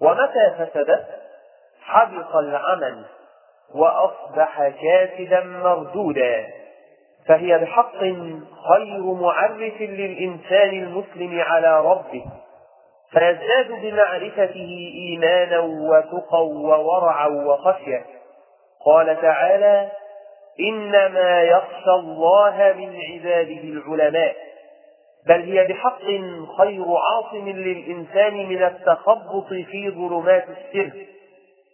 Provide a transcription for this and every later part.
ومتى فسدت حبط العمل وأصبح كاسدا مردودا. فهي بحق خير معرف للإنسان المسلم على ربه. فيزداد بمعرفته إيمانا وتقى وورعا وخشية. قال تعالى إنما يخشى الله من عباده العلماء. بل هي بحق خير عاصم للإنسان من التخبط في ظلمات الشرك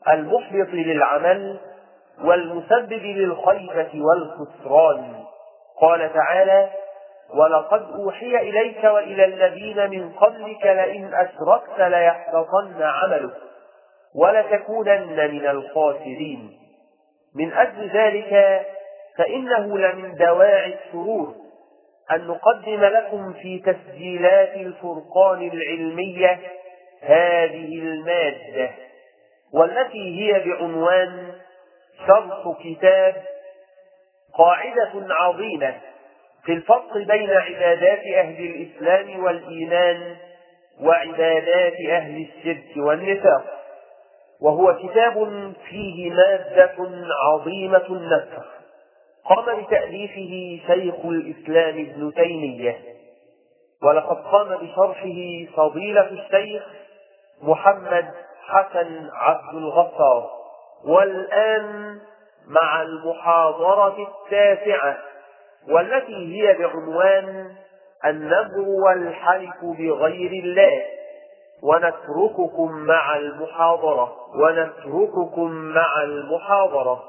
المحبط للعمل والمسبب للخيبة والخسران. قال تعالى ولقد أوحي إليك وإلى الذين من قبلك لئن أشركت ليحبطن عملك ولتكونن من الخاسرين. من أجل ذلك فإنه لمن دواعي السرور أن نقدم لكم في تسجيلات الفرقان العلمية هذه المادة والتي هي بعنوان شرح كتاب قاعدة عظيمة في الفرق بين عبادات أهل الإسلام والإيمان وعبادات أهل الشرك والنفاق. وهو كتاب فيه مادة عظيمة النفخ قام بتأليفه شيخ الإسلام ابن تيمية. ولقد قام بشرحه فضيلة الشيخ محمد حسن عبد الغفار. والآن مع المحاضرة التاسعة والتي هي بعنوان النذر والحلف بغير الله. ونترككم مع المحاضرة ونترككم مع المحاضرة.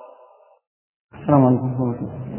السلام عليكم.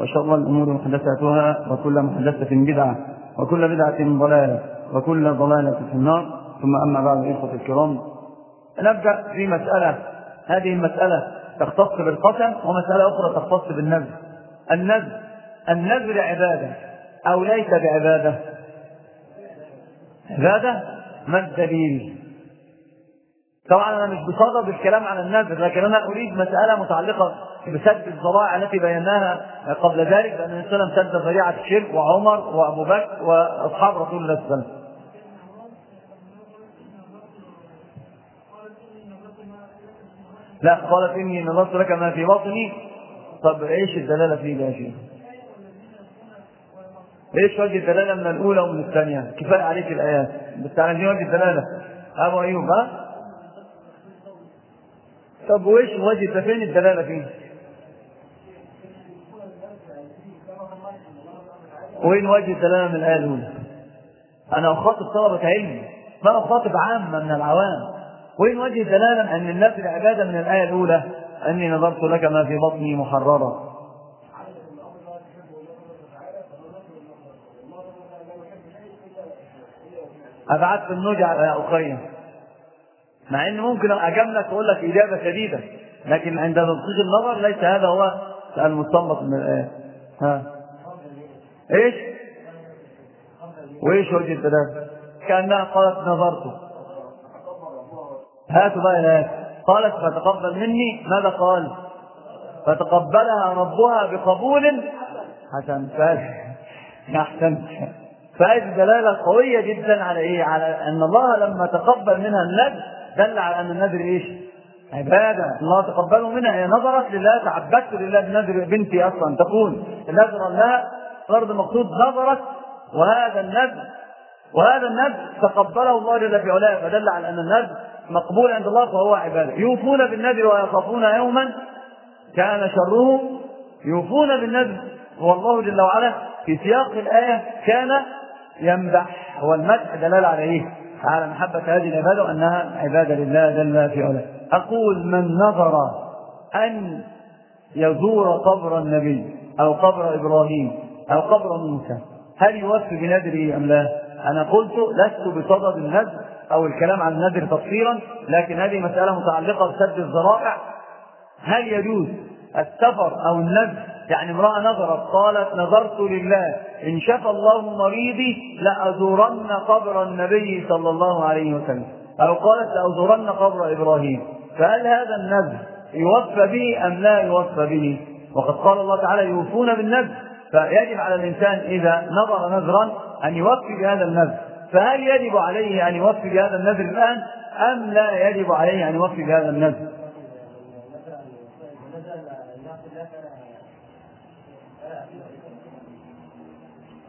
وشر الأمور محدثاتها وكل محدثة بدعة وكل بدعة ضلالة وكل ضلالة في النار. ثم أما بعد إخوة الكرام نبدأ في مسألة. هذه المسألة تختص بالقسم ومسألة أخرى تختص بالنذر. النذر النذر عبادة أو ليس بعبادة؟ عبادة؟ ما الدليل؟ طبعا أنا مش بصدد الكلام عن النذر لكن أنا أريد مسألة متعلقة بسد الذرائع التي بيناها قبل ذلك بأن النبي صلى الله عليه وسلم سد ذريعة الشرك وعمر وأبو بكر وأصحاب رسول الله صلى الله عليه وسلم. لا قالت إني نظرت لك ما في بطني. طب إيش الدلالة فيه يا شيخ؟ إيش وجه الدلالة من الأولى ومن الثانية؟ كفاية عليك الآيات. بس عايزين وجه الدلالة؟ أبو أيوب ها؟ طب وإيش ده فين الدلالة فيه؟ وين وجه الدلالة من الآية الأولى؟ أنا أخاطب طلبة علم ما أخاطب عامة من العوام. وين وجه الدلالة أن النفل عباده من الآية الأولى؟ أني نظرت لك ما في بطني محررا. ابعدت النجع يا أخي. مع إن ممكن اجاملك وأقول لك إجابة شديدة لكن عند تدقيق النظر ليس هذا هو المستنبط من الايه ها. إيش؟ وإيش وجه الدلاله كأنها قالت نظرت. هاتوا بقى الايات قالت فتقبل مني. ماذا قال؟ فتقبلها ربها بقبول حسن. أحسنت فهذه دلالة قوية جدا على إيه؟ على أن الله لما تقبل منها النذر دل على أن النذر إيش؟ عبادة. الله تقبله منها. هي نظرت لله تعبدت لله. بنذر بنتي أصلا تكون نذرا لها فرض مقصود نظرت وهذا النذر. وهذا النذر تقبله الله جل في علاه. فدل على أن النذر مقبول عند الله فهو عبادة. يوفون بالنذر ويخافون يوما كان شره. يوفون بالنذر والله جل وعلا. في سياق الآية كان يمدح والمدح دلالة على إيه؟ على محبة هذه العبادة وأنها عبادة لله جل في علاه أقول من نظر أن يزور قبر النبي أو قبر إبراهيم أو قبر موسى هل يوفي بنذره أم لا؟ أنا قلت لست بصدد النذر أو الكلام عن النذر تفصيلا لكن هذه مسألة متعلقة بسد الذرائع هل يجوز السفر أو النذر يعني امرأة نظرت قالت نظرت لله إن شفى الله مريضي لأزورن قبر النبي صلى الله عليه وسلم. أو قالت لأزورن قبر إبراهيم. فهل هذا النذر يوفى به أم لا يوفى به؟ وقد قال الله تعالى يوفون بالنذر. فيجب على الإنسان إذا نظر نذرا أن يوفي بهذا النذر. فهل يجب عليه أن يوفي بهذا النذر الآن؟ أم لا يجب عليه أن يوفي بهذا النذر؟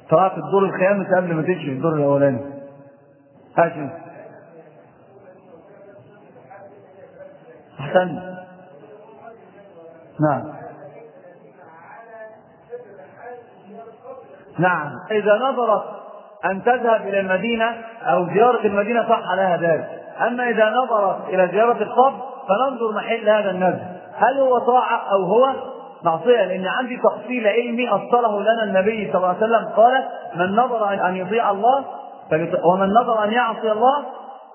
طلعت الدور الخامس قبل ما تمشي الدور الأولاني. هاشم. أحسن. نعم. نعم. إذا نظرت أن تذهب إلى المدينة أو زيارة المدينة صح لها ذلك. أما إذا نظرت إلى زيارة القبر فننظر محل هذا النذر. هل هو طاعة أو هو معصية لأن عندي تفصيل علمي أصله لنا النبي صلى الله عليه وسلم. قال من نظر أن يطيع الله ومن نظر أن يعصي الله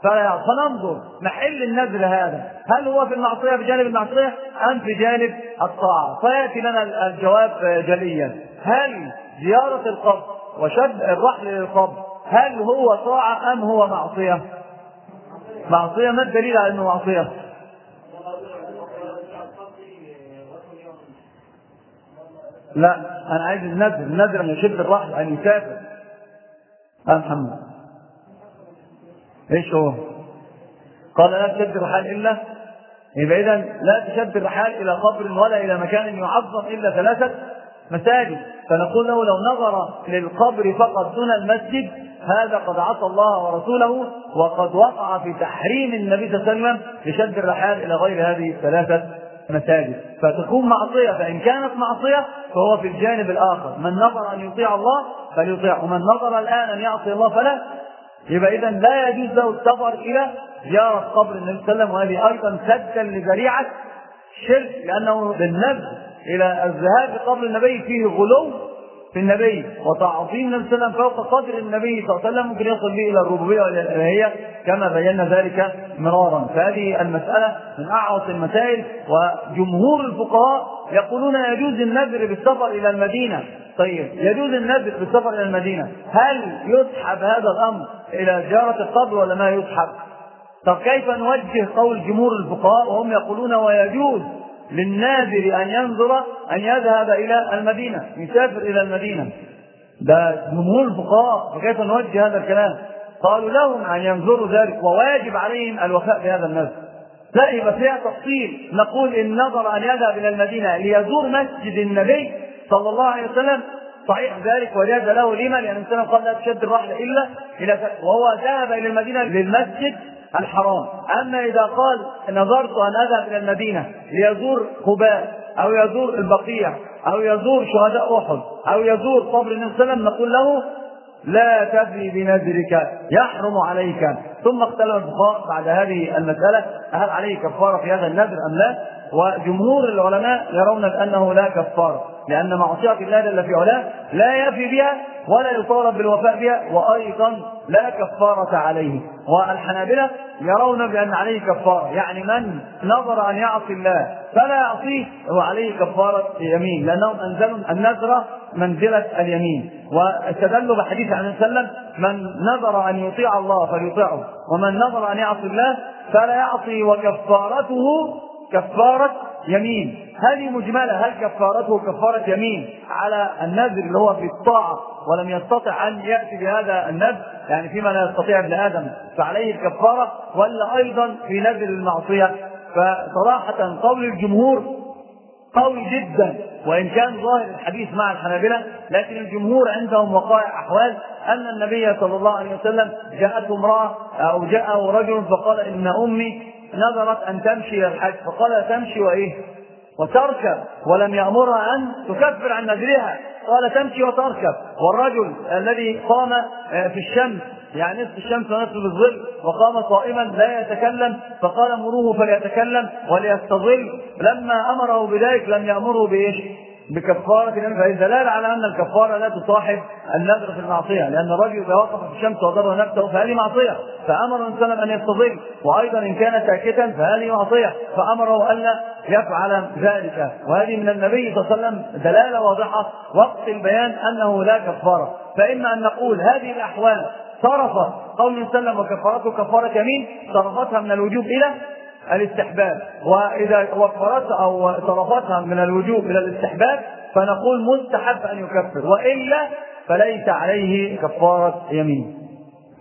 فلا فننظر محل النذر هذا. هل هو في المعصية في جانب المعصية؟ أم في جانب الطاعة؟ فيأتي لنا الجواب جليا. هل زيارة القبر وشد الرحل للقبر هل هو طاعة أم هو معصية؟ معصية ما الدليل على أنه معصية؟ لا أنا عايز النذر النذر يشد الرحل أن يسافر. محمد. إيش هو؟ قال لا تشد الرحال إلا يبقى اذا لا تشد الرحال إلى قبر ولا إلى مكان يعظم إلا ثلاثة مساجد. فنقول له لو نظر للقبر فقط دون المسجد هذا قد عصى الله ورسوله وقد وقع في تحريم النبي صلى الله عليه وسلم لشد الرحال إلى غير هذه الثلاثة مساجد. فتكون معصية فإن كانت معصية فهو في الجانب الآخر. من نظر أن يطيع الله فليطيع ومن نظر الآن أن يعصي الله فلا. يبقى إذا لا يجوز له السفر إلى زيارة قبر النبي صلى الله عليه وسلم وهذه أيضا سدا لذريعة شرك لأنه بالنبذ إلى الذهاب لقبر النبي فيه غلو. في النبي وتعظيم النبي صلى الله عليه وسلم فوق قدر النبي صلى الله عليه وسلم ممكن يصل به إلى الربوبية والى الإلهية كما بينا ذلك مرارا. فهذه المسألة من اعوص المسائل وجمهور الفقهاء يقولون يجوز النذر بالسفر إلى المدينة. طيب يجوز النذر بالسفر إلى المدينة. هل يسحب هذا الأمر إلى زيارة القبر ولا ما يسحب؟ طب كيف نوجه قول جمهور الفقهاء وهم يقولون ويجوز للناذر أن ينظر أن يذهب إلى المدينة يسافر إلى المدينة. ده جمهور الفقهاء فكيف نوجه هذا الكلام؟ قالوا لهم أن ينظروا ذلك وواجب عليهم الوفاء بهذا النذر لا يبقى فيها تفصيل. نقول إن نظر أن يذهب إلى المدينة ليزور مسجد النبي صلى الله عليه وسلم صحيح ذلك وجاز له لما لأن الإنسان قال لا تشد الرحلة إلا إلى وهو ذهب إلى المدينة للمسجد الحرام. أما إذا قال نظرت أن أذهب إلى المدينة ليزور قباء أو يزور البقيع أو يزور شهداء أحد أو يزور قبر النبي صلى الله عليه وسلم نقول له لا تفي بنذرك يحرم عليك. ثم اختلف الفقهاء بعد هذه المسألة هل عليه كفارة في هذا النذر أم لا؟ وجمهور العلماء يرون أنه لا كفارة لأن معصية الله جل في علاه لا يفي بها ولا يطالب بالوفاء بها وأيضا لا كفارة عليه. والحنابلة يرون بأن عليه كفارة يعني من نظر أن يعصي الله فلا يعصيه هو عليه كفارة يمين لأنهم أنزلوا النذر منزلة اليمين. واستدلوا بحديث عن وسلم من نظر أن يطيع الله فليطيعه ومن نظر أن يعصي الله فلا يعصي وكفارته كفارة يمين. هذه مجملة. هل كفارته كفارة يمين على النذر اللي هو في الطاعة ولم يستطع أن يأتي بهذا النذر؟ يعني فيما لا يستطيع ابن آدم فعليه الكفارة ولا أيضا في نذر المعصية؟ فصراحة قول الجمهور قوي جدا وإن كان ظاهر الحديث مع الحنابلة لكن الجمهور عندهم وقائع أحوال. أن النبي صلى الله عليه وسلم جاءته امرأة أو جاءه رجل فقال إن أمي نذرت أن تمشي الحج فقال تمشي وإيه؟ وتركب ولم يأمرها أن تكفر عن نذرها قال تمشي وتركب والرجل الذي قام في الشمس يعني نصف الشمس ونصف الظل وقام صائما لا يتكلم فقال مروه فليتكلم وليستظل لما أمره بذلك لم يأمره بإيش؟ بكفارة فهي دلالة على أن الكفارة لا تصاحب النذر في المعصية لأن الرجل إذا وقف في الشمس وضر نفسه فهذه معصية؟ فأمر الإنسان أن يستظل وأيضا إن كان ساكتا فهذه معصية؟ فأمره ألا يفعل ذلك. وهذه من النبي صلى الله عليه وسلم دلالة واضحة وقت البيان أنه لا كفارة. فإما أن نقول هذه الأحوال صرفت قول وسلم وكفارته كفارة يمين صرفتها من الوجوب إلى الاستحباب. وإذا وفرتها أو صرفتها من الوجوب إلى الاستحباب فنقول مستحب أن يكفر. وإلا فليس عليه كفارة يمين.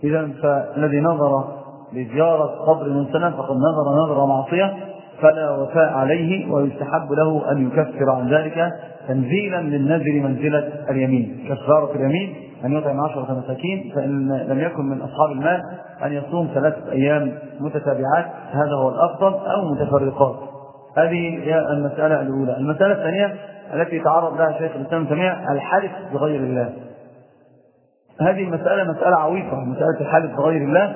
إذا فالذي نظر لزيارة قبر من سنة فقد نظر نظر معصية فلا وفاء عليه ويستحب له أن يكفر عن ذلك تنزيلا للنذر منزلة اليمين كفارة اليمين. أن يطعم عشرة مساكين فإن لم يكن من أصحاب المال أن يصوم ثلاثة أيام متتابعات هذا هو الأفضل أو متفرقات. هذه هي المسألة الأولى. المسألة الثانية التي تعرض لها شيخ الإسلام تيمية الحلف بغير الله. هذه المسألة مسألة عويصة مسألة الحلف بغير الله.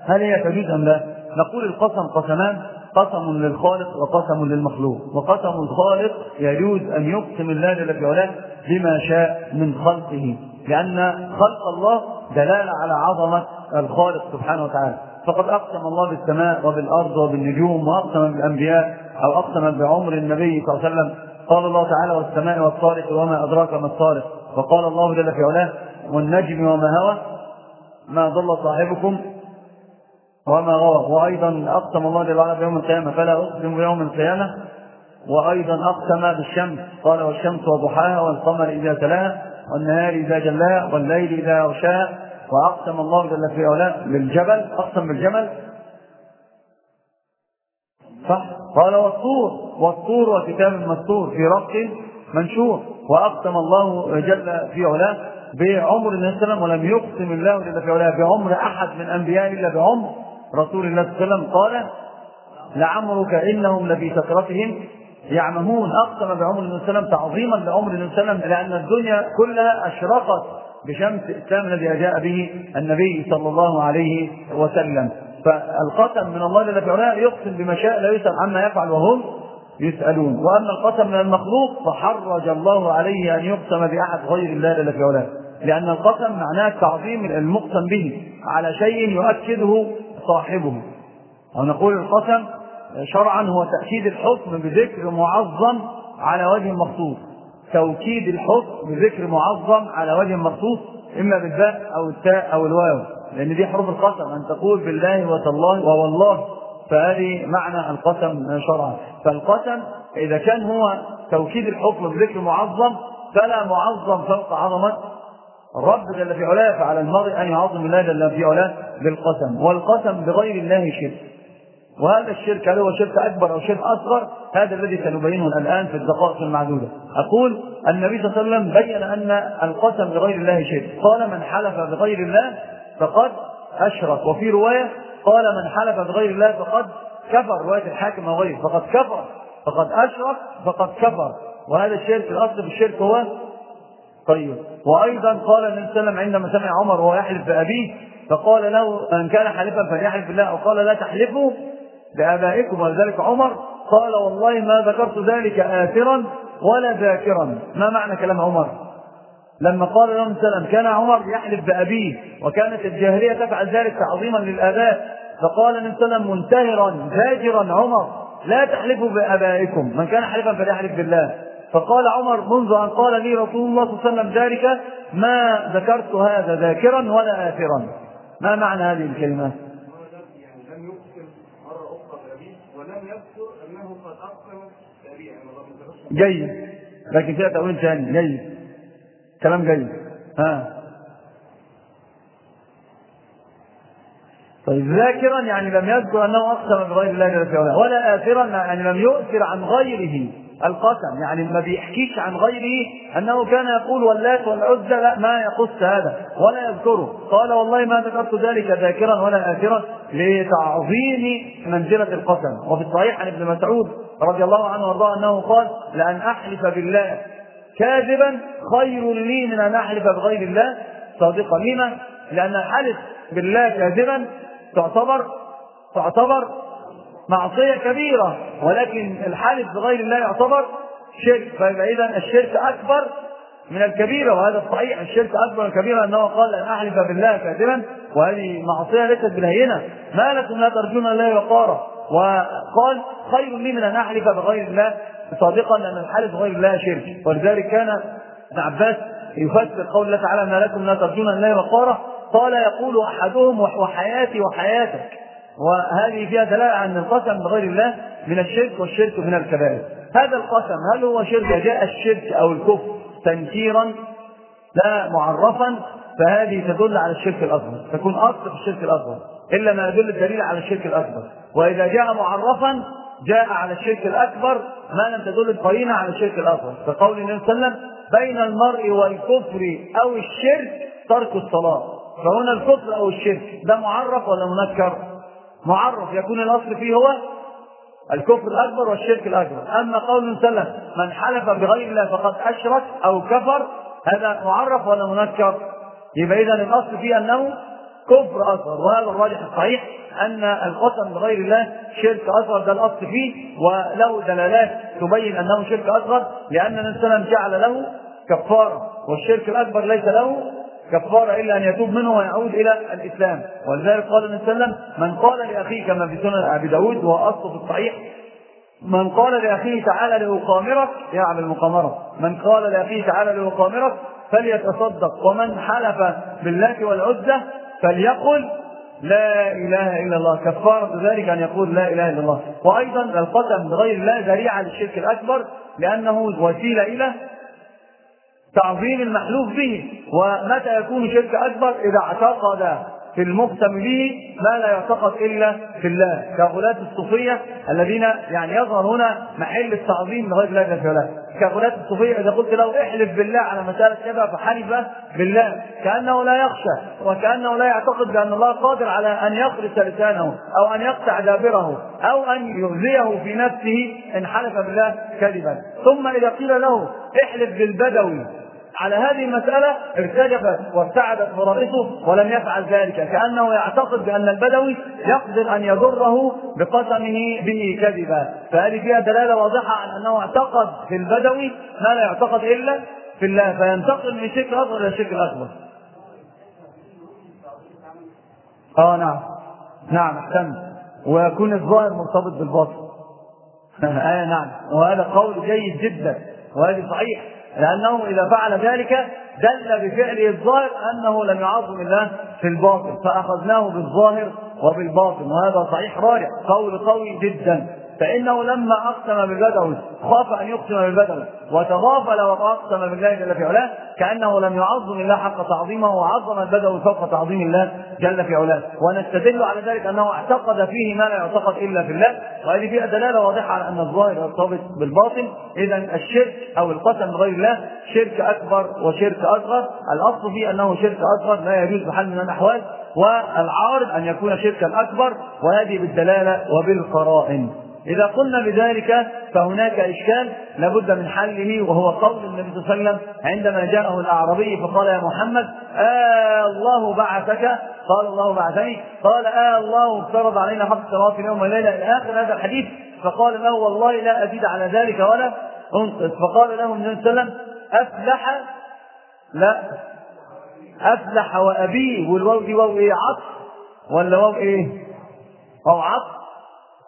هل هي تجوز أم لا؟ نقول القسم قسمان قسم للخالق وقسم للمخلوق. وقسم الخالق يجوز أن يقسم الله جل في علاه بما شاء من خلقه. لأن خلق الله دلالة على عظمة الخالق سبحانه وتعالى. فقد أقسم الله بالسماء وبالأرض وبالنجوم وأقسم بالأنبياء أو أقسم بعمر النبي صلى الله عليه وسلم. قال الله تعالى والسماء والطارق وما أدراك ما الطارق. وقال الله جل في علاه والنجم وما هوى ما ضل صاحبكم وما غوى. وأيضا أقسم الله جل وعلا بيوم القيامة. فلا أقسم بيوم القيامة. وأيضا أقسم بالشمس. قال والشمس وضحاها والقمر إذا تلاها. والنهار إذا جلاها والليل إذا يغشاها وأقسم الله جل في علاه بالجبل أقسم بالجمل صح؟ قال والطور والطور وكتاب مستور في رق منشور. وأقسم الله جل في علاه بعمر النبي صلى الله عليه وسلم ولم يقسم الله جل في علاه بعمر أحد من أنبيائه إلا بعمر رسول الله صلى الله عليه وسلم. قال لعمرك إنهم لفي سكرتهم يعمهون أقسم بعمر النبي صلى الله عليه وسلم تعظيما لعمر النبي صلى الله عليه وسلم لأن الدنيا كلها أشرقت بشمس الإسلام الذي جاء به النبي صلى الله عليه وسلم. فالقسم من الله جل وعلا يقسم بما شاء لا يسأل عما يفعل وهم يسألون. وأما القسم من المخلوق فحرج الله عليه أن يقسم بأحد غير الله جل وعلا. لأن القسم معناه تعظيم المقسم به على شيء يؤكده صاحبه. أو نقول القسم شرعا هو تأكيد الحكم بذكر معظم على وجه مخصوص. توكيد الحكم بذكر معظم على وجه مخصوص إما بالباء أو التاء أو الواو لأن دي حروف القسم. أن تقول بالله وتالله ووالله فهذه معنى القسم شرعا. فالقسم إذا كان هو توكيد الحكم بذكر معظم فلا معظم فوق عظمة الرب جل في علاه. فعلى المرء أن يعظم الله جل في علاه بالقسم. والقسم بغير الله شرك. وهذا الشرك هل هو شرك أكبر أو شرك أصغر هذا الذي سنبينه الآن في الدقائق المعدودة. أقول النبي صلى الله عليه وسلم بين أن القسم بغير الله شرك قال من حلف بغير الله فقد أشرك. وفي رواية قال من حلف بغير الله فقد كفر. رواية الحاكم وغيره فقد كفر. فقد أشرك. فقد كفر. وهذا الشرك الأصل في الشرك هو طيب. وأيضا قال النبي صلى الله عليه وسلم عندما سمع عمر وهو يحلف بأبيه فقال له من كان حالفا فليحلف بالله أو قال لا تحلفوا بآبائكم ولذلك عمر قال والله ما ذكرت ذلك آثرا ولا ذاكرا. ما معنى كلام عمر؟ لما قال لهم سلام كان عمر يحلف بأبيه وكانت الجاهلية تفعل ذلك تعظيما للآباء فقال النبي صلى الله عليه وسلم منتهرا زاجرا عمر لا تحلفوا بآبائكم. من كان حلفا فليحلف بالله. فقال عمر منذ أن قال لي رسول الله صلى الله عليه وسلم ذلك ما ذكرت هذا ذاكرا ولا آثرا. ما معنى هذه الكلمات لم يقسم مرة أخرى بأبيه ولم يذكر أنه قد أقسم جيد. لكن فيها تأويل ثاني؟ جيد. كلام جيد. ها. طيب ذاكرا يعني لم يذكر أنه أقسم بغير الله جل وعلا ولا اثرا يعني لم يؤثر عن غيره القسم. يعني ما بيحكيش عن غيره أنه كان يقول واللات والعزى لا ما يقص هذا ولا يذكره. قال والله ما ذكرت ذلك ذاكرا ولا اثرا لتعظيم منزلة القسم. وفي الصحيح عن ابن مسعود رضي الله عنه وارضاه أنه قال لأن أحلف بالله كاذبا خير لي من أن أحلف بغير الله. صادقا لما؟ لأن الحلف بالله كاذبا تعتبر تعتبر معصية كبيرة ولكن الحلف بغير الله يعتبر شرك. إذا الشرك أكبر من الكبيرة وهذا الصحيح. الشرك أكبر من الكبيرة أنه قال أن أحلف بالله كاذبا. وهذه معصية ليست بالهينة. ما لكم لا ترجون الله وقارا وقال خير لي من أن أحلف بغير الله صادقا لأن الحلف بغير الله شرك. ولذلك كان ابن عباس يفسر قول الله تعالى ما لكم لا ترجون الله وقارا قال يقول أحدهم وحياتي وحياتك. وهذه فيها دلالة عن القسم بغير الله من الشرك والشرك من الكبائر. هذا القسم هل هو شرك؟ جاء الشرك أو الكفر تنكيرا لا معرفا فهذه تدل على الشرك الأصغر. تكون اصل في الشرك الأصغر. إلا ما يدل الدليل على الشرك الأكبر. وإذا جاء معرفا جاء على الشرك الأكبر ما لم تدل القرينة على الشرك الاصغر كقول النبي صلى الله عليه وسلم بين المرء والكفر أو الشرك ترك الصلاة. فهنا الكفر أو الشرك ده معرف ولا منكر؟ معرف. يكون الأصل فيه هو الكفر الأكبر والشرك الأكبر، أما قول النبي صلى الله عليه وسلم من حلف بغير الله فقد أشرك أو كفر هذا معرف ولا منكر؟ يبقى اذا الأصل فيه أنه كفر أصغر. وهذا الراجح الصحيح أن القسم بغير الله شرك أصغر. ده الأصل فيه وله دلالات تبين أنه شرك أصغر لأن النبي صلى الله عليه وسلم جعل له كفارة والشرك الأكبر ليس له كفارة إلا أن يتوب منه ويعود إلى الإسلام. ولذلك قال النبي صلى الله عليه وسلم من قال لأخيه كما في سنن أبي داود وهو في الصحيح من قال لأخيه تعالى لأقامرك يعمل المقامرة من قال لأخيه تعالى لأقامرك فليتصدق ومن حلف بالله والعزة فليقل لا إله إلا الله كفارة ذلك أن يقول لا إله إلا الله. وأيضا القسم بغير الله ذريعة للشرك الأكبر لأنه وسيلة إلى تعظيم المحلوف به. ومتى يكون شرك أكبر؟ إذا اعتقد في المقسم به ما لا يعتقد إلا في الله. كغلاة الصوفية الذين يعني يظهر هنا محل التعظيم لغير الله جل وعلا كغلاة الصوفية إذا قلت له احلف بالله على مسألة كذا فحلف بالله كأنه لا يخشى وكأنه لا يعتقد بأن الله قادر على أن يخرس لسانه أو أن يقطع دابره أو أن يؤذيه في نفسه إن حلف بالله كذبا. ثم إذا قيل له احلف بالبدوي على هذه المسألة ارتجفت وارتعدت فرائصه ولم يفعل ذلك كأنه يعتقد بأن البدوي يقدر أن يضره بقسمه به كذبا. فهذه فيها دلالة واضحة على أنه اعتقد في البدوي ما لا يعتقد إلا في الله فينتقل من الشرك الأصغر إلى الشرك الأكبر آه نعم. نعم احسنت ويكون الظاهر مرتبط بالباطن. آه نعم. وهذا قول جيد جدا وهذا صحيح. لأنه إذا فعل ذلك دل بفعله الظاهر أنه لم يعظم الله في الباطن فأخذناه بالظاهر وبالباطن وهذا صحيح راجع قول قوي جدا. فإنه لما أقسم بالبدوي خاف أن يقسم بالبدوي وتغافل وأقسم بالله جل في علاه كأنه لم يعظم الله حق تعظيمه وعظم البدوي فوق تعظيم الله جل في علاه. ونستدل على ذلك أنه اعتقد فيه ما لا يعتقد إلا في الله. وهذه فيها دلالة واضحة على أن الظاهر يرتبط بالباطن. إذا الشرك أو القسم بغير الله شرك أكبر وشرك أصغر. الأصل فيه أنه شرك أصغر لا يجوز بحال من الأحوال. والعارض أن يكون شركا أكبر وهذه بالدلالة وبالقرائن. إذا قلنا بذلك فهناك إشكال لابد من حله وهو قول النبي صلى الله عليه وسلم عندما جاءه الأعرابي فقال يا محمد آه الله بعثك؟ قال الله بعثني. قال آه الله افترض علينا خمس صلوات اليوم والليلة إلى آخر هذا الحديث. فقال له والله لا أزيد على ذلك ولا أنقص. فقال له النبي صلى الله عليه وسلم أفلح لا أفلح وأبيه والواو دي واو إيه عطف. ولا واو إيه؟ واو عطف.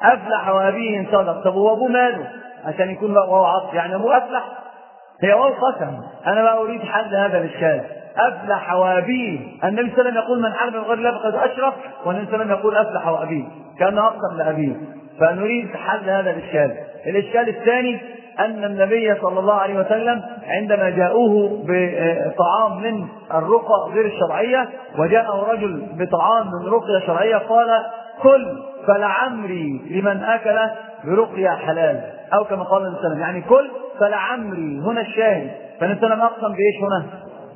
أفلح وأبيه إن صدق طب وأبوه ماله؟ عشان يكون بقى واو عطف يعني أبوه أفلح. هي واو قسم أنا بقى أريد حل هذا الإشكال. أفلح وأبيه. النبي صلى الله عليه وسلم يقول من حلف بغير الله فقد اشرك والنبي صلى الله عليه وسلم يقول أفلح وأبيه. كأنه اقسم بأبيه. فنريد حل هذا الإشكال. الإشكال الثاني أن النبي صلى الله عليه وسلم عندما جاءوه بطعام من الرقى غير الشرعية وجاءه رجل بطعام من رقية شرعية قال كل فلعمري لمن أكل برقية حلال. أو كما قال النبي صلى الله عليه وسلم يعني كل فلعمري هنا الشاهد. فالنبي صلى الله عليه وسلم أقسم بإيش هنا؟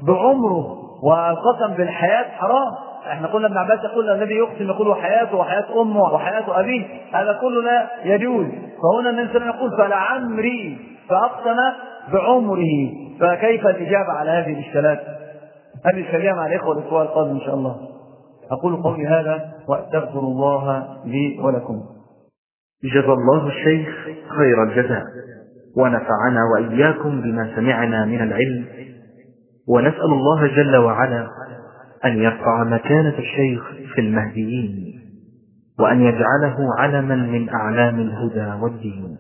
بعمره. والقسم بالحياة حرام. إحنا قلنا ابن عباس يقول الذي يقسم يقول وحياته وحياة أمه وحياة أبيه. هذا كله لا يجوز. فهنا النبي صلى الله عليه وسلم يقول فلعمري فأقسم بعمره. فكيف الإجابة على هذه الإشكالات؟ هذه الكلام مع الإخوة والأخوة القادم إن شاء الله. أقول قولي هذا وأستغفر الله لي ولكم. جزى الله الشيخ خير الجزاء. ونفعنا وإياكم بما سمعنا من العلم. ونسأل الله جل وعلا أن يرفع مكانة الشيخ في المهديين. وأن يجعله علما من أعلام الهدى والدين.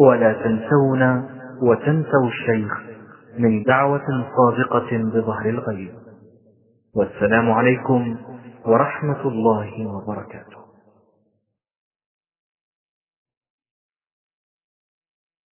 ولا تنسونا وتنسوا الشيخ من دعوة صادقة بظهر الغيب. والسلام عليكم ورحمة الله وبركاته.